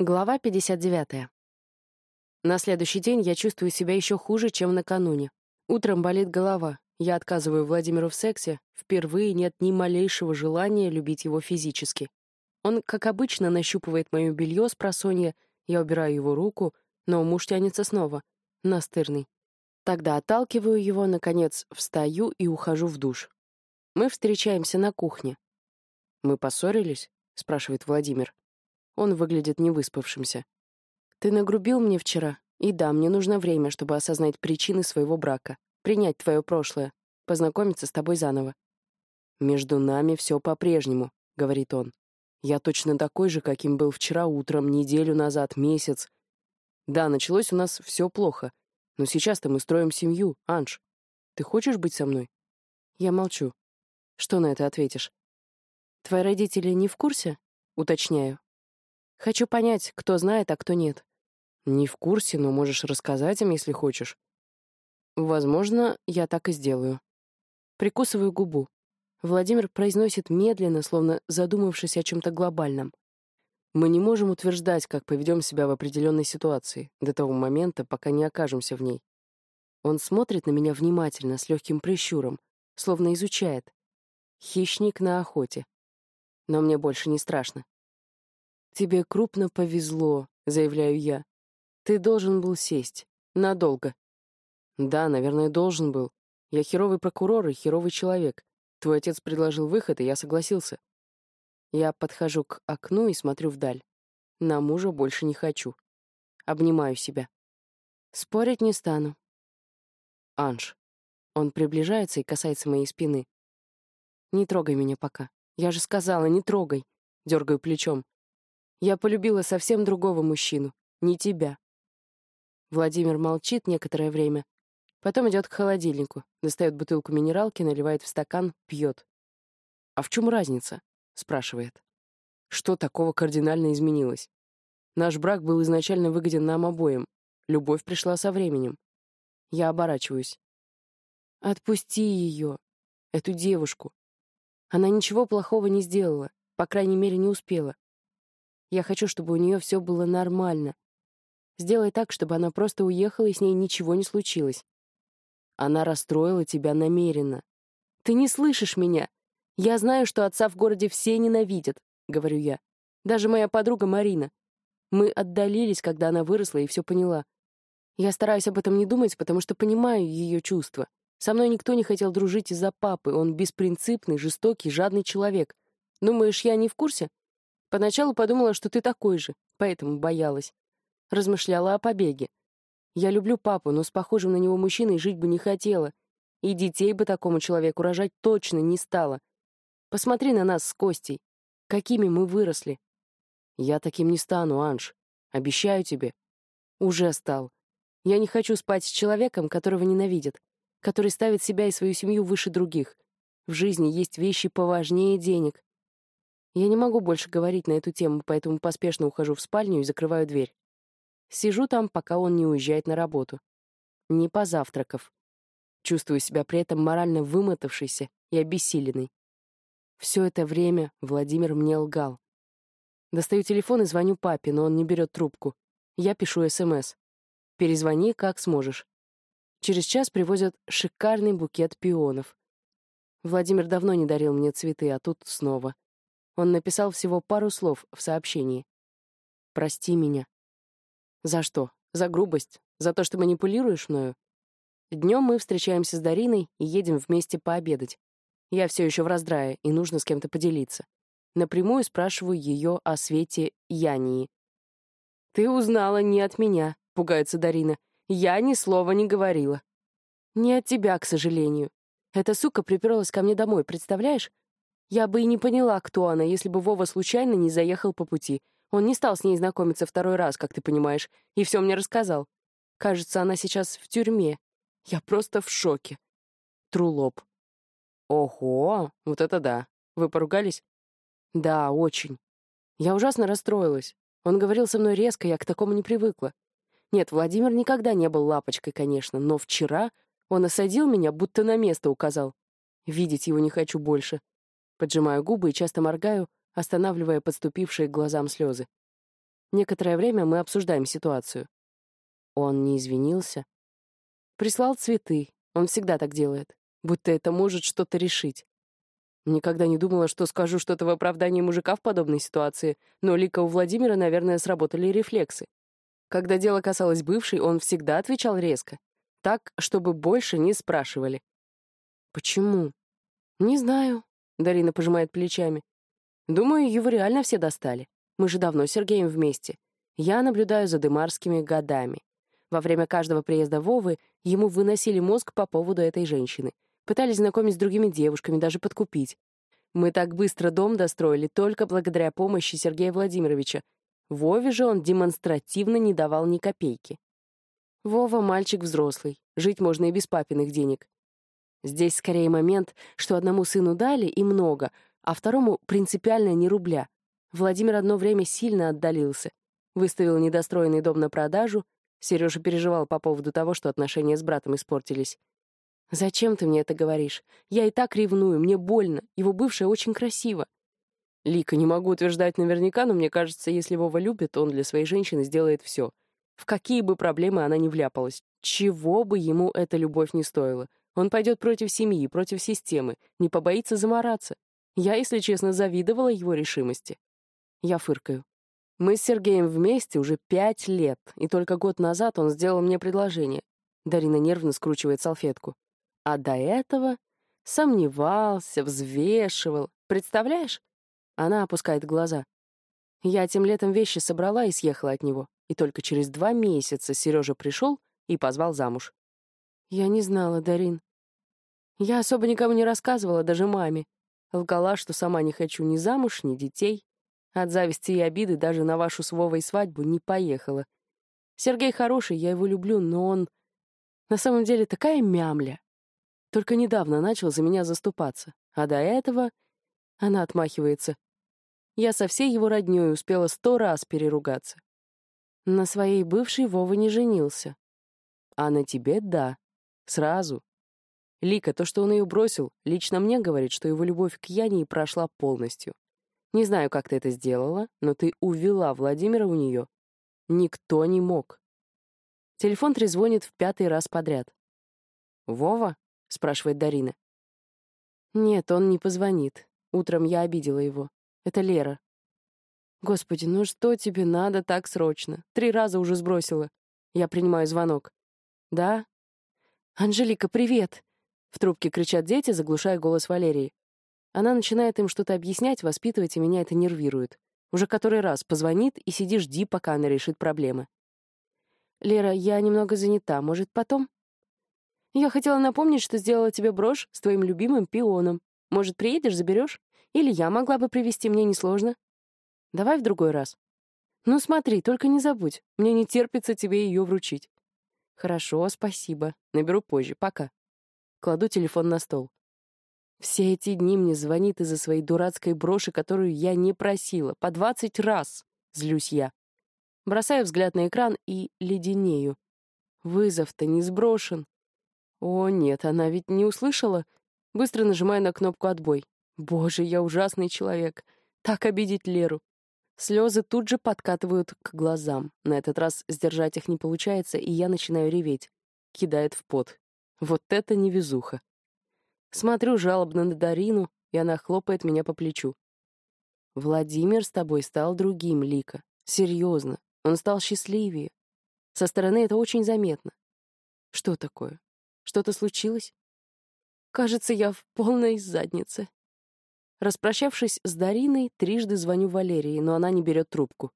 Глава 59. На следующий день я чувствую себя еще хуже, чем накануне. Утром болит голова. Я отказываю Владимиру в сексе. Впервые нет ни малейшего желания любить его физически. Он, как обычно, нащупывает мое белье с просонья. Я убираю его руку, но муж тянется снова. Настырный. Тогда отталкиваю его, наконец, встаю и ухожу в душ. Мы встречаемся на кухне. «Мы поссорились?» — спрашивает Владимир. Он выглядит невыспавшимся. «Ты нагрубил мне вчера, и да, мне нужно время, чтобы осознать причины своего брака, принять твое прошлое, познакомиться с тобой заново». «Между нами все по-прежнему», — говорит он. «Я точно такой же, каким был вчера утром, неделю назад, месяц. Да, началось у нас все плохо, но сейчас-то мы строим семью, Анж. Ты хочешь быть со мной?» Я молчу. Что на это ответишь? «Твои родители не в курсе?» — уточняю. Хочу понять, кто знает, а кто нет. Не в курсе, но можешь рассказать им, если хочешь. Возможно, я так и сделаю. Прикусываю губу. Владимир произносит медленно, словно задумавшись о чем-то глобальном. Мы не можем утверждать, как поведем себя в определенной ситуации, до того момента, пока не окажемся в ней. Он смотрит на меня внимательно, с легким прищуром, словно изучает. Хищник на охоте. Но мне больше не страшно. «Тебе крупно повезло», — заявляю я. «Ты должен был сесть. Надолго». «Да, наверное, должен был. Я херовый прокурор и херовый человек. Твой отец предложил выход, и я согласился». Я подхожу к окну и смотрю вдаль. На мужа больше не хочу. Обнимаю себя. Спорить не стану. Анж. Он приближается и касается моей спины. Не трогай меня пока. Я же сказала, не трогай. Дергаю плечом. Я полюбила совсем другого мужчину, не тебя. Владимир молчит некоторое время, потом идет к холодильнику, достает бутылку минералки, наливает в стакан, пьет. «А в чем разница?» — спрашивает. «Что такого кардинально изменилось? Наш брак был изначально выгоден нам обоим. Любовь пришла со временем. Я оборачиваюсь. Отпусти ее, эту девушку. Она ничего плохого не сделала, по крайней мере, не успела. Я хочу, чтобы у нее все было нормально. Сделай так, чтобы она просто уехала, и с ней ничего не случилось. Она расстроила тебя намеренно. Ты не слышишь меня. Я знаю, что отца в городе все ненавидят, — говорю я. Даже моя подруга Марина. Мы отдалились, когда она выросла и все поняла. Я стараюсь об этом не думать, потому что понимаю ее чувства. Со мной никто не хотел дружить из-за папы, он беспринципный, жестокий, жадный человек. Думаешь, я не в курсе? Поначалу подумала, что ты такой же, поэтому боялась. Размышляла о побеге. Я люблю папу, но с похожим на него мужчиной жить бы не хотела. И детей бы такому человеку рожать точно не стала. Посмотри на нас с Костей. Какими мы выросли. Я таким не стану, Анж. Обещаю тебе. Уже стал. Я не хочу спать с человеком, которого ненавидят, который ставит себя и свою семью выше других. В жизни есть вещи поважнее денег, я не могу больше говорить на эту тему, поэтому поспешно ухожу в спальню и закрываю дверь. Сижу там, пока он не уезжает на работу. Не позавтракав. Чувствую себя при этом морально вымотавшейся и обессиленной. Все это время Владимир мне лгал. Достаю телефон и звоню папе, но он не берет трубку. Я пишу СМС. «Перезвони, как сможешь». Через час привозят шикарный букет пионов. Владимир давно не дарил мне цветы, а тут снова. Он написал всего пару слов в сообщении. «Прости меня». «За что? За грубость? За то, что манипулируешь мною?» Днем мы встречаемся с Дариной и едем вместе пообедать. Я все еще в раздрае, и нужно с кем-то поделиться. Напрямую спрашиваю ее о Свете Янии. «Ты узнала не от меня», — пугается Дарина. «Я ни слова не говорила». «Не от тебя, к сожалению. Эта сука приперлась ко мне домой, представляешь? Я бы и не поняла, кто она, если бы Вова случайно не заехал по пути. Он не стал с ней знакомиться второй раз, как ты понимаешь, и все мне рассказал. Кажется, она сейчас в тюрьме. Я просто в шоке. Трулоп. Ого, вот это да. Вы поругались? Да, очень. Я ужасно расстроилась. Он говорил со мной резко, я к такому не привыкла. Нет, Владимир никогда не был лапочкой, конечно, но вчера он осадил меня, будто на место указал. Видеть его не хочу больше. Поджимаю губы и часто моргаю, останавливая подступившие к глазам слезы. Некоторое время мы обсуждаем ситуацию. Он не извинился. Прислал цветы. Он всегда так делает. Будто это может что-то решить. Никогда не думала, что скажу что-то в оправдании мужика в подобной ситуации, но Лика у Владимира, наверное, сработали рефлексы. Когда дело касалось бывшей, он всегда отвечал резко. Так, чтобы больше не спрашивали. «Почему?» «Не знаю», — Дарина пожимает плечами. «Думаю, его реально все достали. Мы же давно с Сергеем вместе. Я наблюдаю за Дымарскими годами. Во время каждого приезда Вовы ему выносили мозг по поводу этой женщины. Пытались знакомить с другими девушками, даже подкупить. Мы так быстро дом достроили только благодаря помощи Сергея Владимировича. Вове же он демонстративно не давал ни копейки. Вова — мальчик взрослый, жить можно и без папиных денег. Здесь скорее момент, что одному сыну дали и много, а второму принципиально не рубля. Владимир одно время сильно отдалился. Выставил недостроенный дом на продажу. Сережа переживал по поводу того, что отношения с братом испортились. «Зачем ты мне это говоришь? Я и так ревную, мне больно. Его бывшая очень красиво». Лика, не могу утверждать наверняка, но мне кажется, если Вова любит, он для своей женщины сделает все. В какие бы проблемы она ни вляпалась, чего бы ему эта любовь не стоила. Он пойдет против семьи, против системы, не побоится замораться. Я, если честно, завидовала его решимости. Я фыркаю. Мы с Сергеем вместе уже пять лет, и только год назад он сделал мне предложение. Дарина нервно скручивает салфетку. А до этого сомневался, взвешивал. Представляешь? Она опускает глаза. Я тем летом вещи собрала и съехала от него. И только через два месяца Сережа пришел и позвал замуж. Я не знала, Дарин. Я особо никому не рассказывала, даже маме. Лгала, что сама не хочу ни замуж, ни детей. От зависти и обиды даже на вашу с Вовой свадьбу не поехала. Сергей хороший, я его люблю, но он... На самом деле такая мямля. Только недавно начал за меня заступаться, а до этого она отмахивается. Я со всей его роднёй успела сто раз переругаться. На своей бывшей Вова не женился. А на тебе — да. Сразу. Лика, то, что он ее бросил, лично мне говорит, что его любовь к Яне прошла полностью. Не знаю, как ты это сделала, но ты увела Владимира у нее. Никто не мог. Телефон трезвонит в пятый раз подряд. «Вова?» — спрашивает Дарина. «Нет, он не позвонит. Утром я обидела его. Это Лера». «Господи, ну что тебе надо так срочно? Три раза уже сбросила». Я принимаю звонок. «Да?» «Анжелика, привет!» В трубке кричат дети, заглушая голос Валерии. Она начинает им что-то объяснять, воспитывать, и меня это нервирует. Уже который раз позвонит и сиди жди, пока она решит проблемы. «Лера, я немного занята. Может, потом?» Я хотела напомнить, что сделала тебе брошь с твоим любимым пионом. Может, приедешь, заберешь? Или я могла бы привезти, мне несложно. Давай в другой раз. Ну смотри, только не забудь. Мне не терпится тебе ее вручить. Хорошо, спасибо. Наберу позже. Пока. Кладу телефон на стол. Все эти дни мне звонит из-за своей дурацкой броши, которую я не просила. По двадцать раз. Злюсь я. Бросаю взгляд на экран и леденею. Вызов-то не сброшен. О, нет, она ведь не услышала. Быстро нажимаю на кнопку «Отбой». Боже, я ужасный человек. Так обидеть Леру. Слезы тут же подкатывают к глазам. На этот раз сдержать их не получается, и я начинаю реветь. Кидает в пот. Вот это невезуха. Смотрю жалобно на Дарину, и она хлопает меня по плечу. «Владимир с тобой стал другим, Лика. Серьезно. Он стал счастливее. Со стороны это очень заметно. Что такое? Что-то случилось? Кажется, я в полной заднице. Распрощавшись с Дариной, трижды звоню Валерии, но она не берет трубку.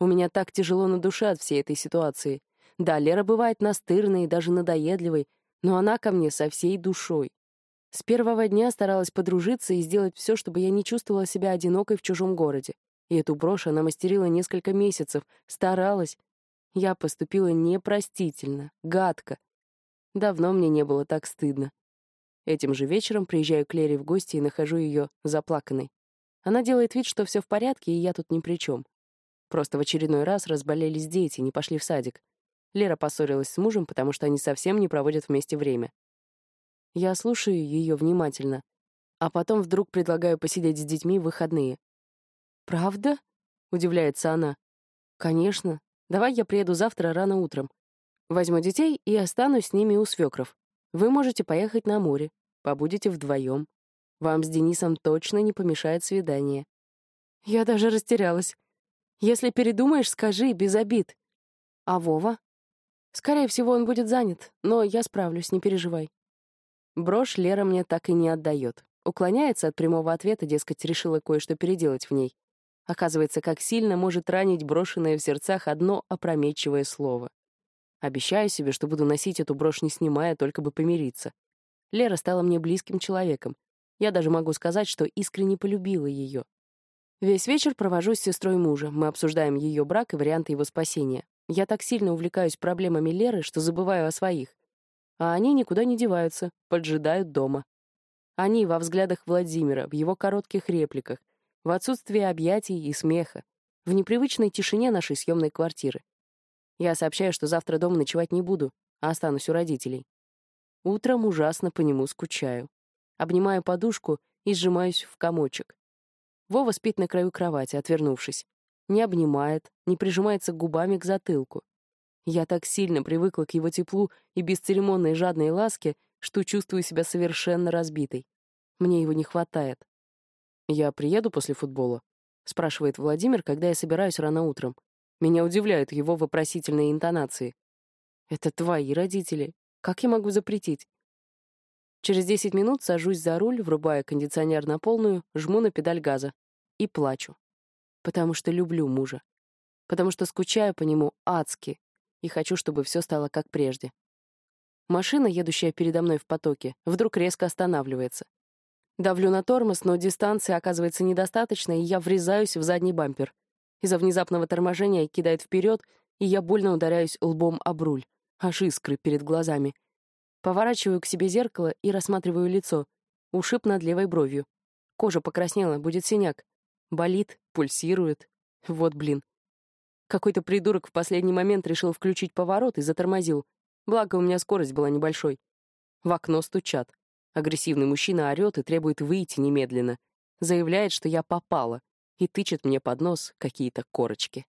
У меня так тяжело на душе от всей этой ситуации. Да, Лера бывает настырной и даже надоедливой, но она ко мне со всей душой. С первого дня старалась подружиться и сделать все, чтобы я не чувствовала себя одинокой в чужом городе. И эту брошь она мастерила несколько месяцев, старалась. Я поступила непростительно, гадко, Давно мне не было так стыдно. Этим же вечером приезжаю к Лере в гости и нахожу ее заплаканной. Она делает вид, что все в порядке, и я тут ни при чем. Просто в очередной раз разболелись дети, не пошли в садик. Лера поссорилась с мужем, потому что они совсем не проводят вместе время. Я слушаю ее внимательно, а потом вдруг предлагаю посидеть с детьми в выходные. «Правда?» — удивляется она. Конечно. Давай я приеду завтра рано утром. Возьму детей и останусь с ними у свекров. Вы можете поехать на море. Побудете вдвоем. Вам с Денисом точно не помешает свидание. Я даже растерялась. Если передумаешь, скажи, без обид. А Вова? Скорее всего, он будет занят, но я справлюсь, не переживай. Брошь Лера мне так и не отдает. Уклоняется от прямого ответа, дескать, решила кое-что переделать в ней. Оказывается, как сильно может ранить брошенное в сердцах одно опрометчивое слово. Обещаю себе, что буду носить эту брошь не снимая, только бы помириться. Лера стала мне близким человеком. Я даже могу сказать, что искренне полюбила ее. Весь вечер провожу с сестрой мужа. Мы обсуждаем ее брак и варианты его спасения. Я так сильно увлекаюсь проблемами Леры, что забываю о своих. А они никуда не деваются, поджидают дома. Они во взглядах Владимира, в его коротких репликах, в отсутствии объятий и смеха, в непривычной тишине нашей съемной квартиры. Я сообщаю, что завтра дома ночевать не буду, а останусь у родителей. Утром ужасно по нему скучаю. Обнимаю подушку и сжимаюсь в комочек. Вова спит на краю кровати, отвернувшись. Не обнимает, не прижимается губами к затылку. Я так сильно привыкла к его теплу и бесцеремонной жадной ласке, что чувствую себя совершенно разбитой. Мне его не хватает. «Я приеду после футбола?» — спрашивает Владимир, когда я собираюсь рано утром. Меня удивляют его вопросительные интонации. «Это твои родители. Как я могу запретить?» Через 10 минут сажусь за руль, врубая кондиционер на полную, жму на педаль газа и плачу. Потому что люблю мужа. Потому что скучаю по нему адски и хочу, чтобы все стало как прежде. Машина, едущая передо мной в потоке, вдруг резко останавливается. Давлю на тормоз, но дистанции оказывается недостаточно, и я врезаюсь в задний бампер. Из-за внезапного торможения кидает вперед, и я больно ударяюсь лбом об руль. Аж искры перед глазами. Поворачиваю к себе зеркало и рассматриваю лицо. Ушиб над левой бровью. Кожа покраснела, будет синяк. Болит, пульсирует. Вот блин. Какой-то придурок в последний момент решил включить поворот и затормозил. Благо, у меня скорость была небольшой. В окно стучат. Агрессивный мужчина орёт и требует выйти немедленно. Заявляет, что я попала, и тычет мне под нос какие-то корочки.